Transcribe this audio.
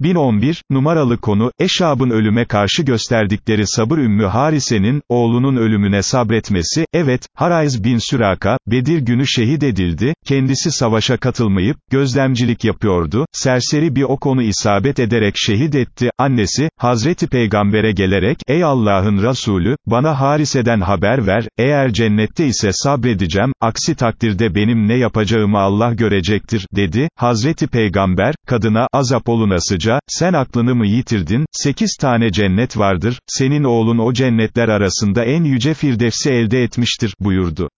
1011, numaralı konu, Eşab'ın ölüme karşı gösterdikleri sabır Ümmü Harise'nin, oğlunun ölümüne sabretmesi, evet, Harayz bin Süraka, Bedir günü şehit edildi, kendisi savaşa katılmayıp, gözlemcilik yapıyordu, serseri bir ok onu isabet ederek şehit etti, annesi, Hazreti Peygamber'e gelerek, ey Allah'ın Resulü, bana Harise'den haber ver, eğer cennette ise sabredeceğim, aksi takdirde benim ne yapacağımı Allah görecektir, dedi, Hazreti Peygamber, kadına, azap olunasıca, sen aklını mı yitirdin, sekiz tane cennet vardır, senin oğlun o cennetler arasında en yüce firdevsi elde etmiştir, buyurdu.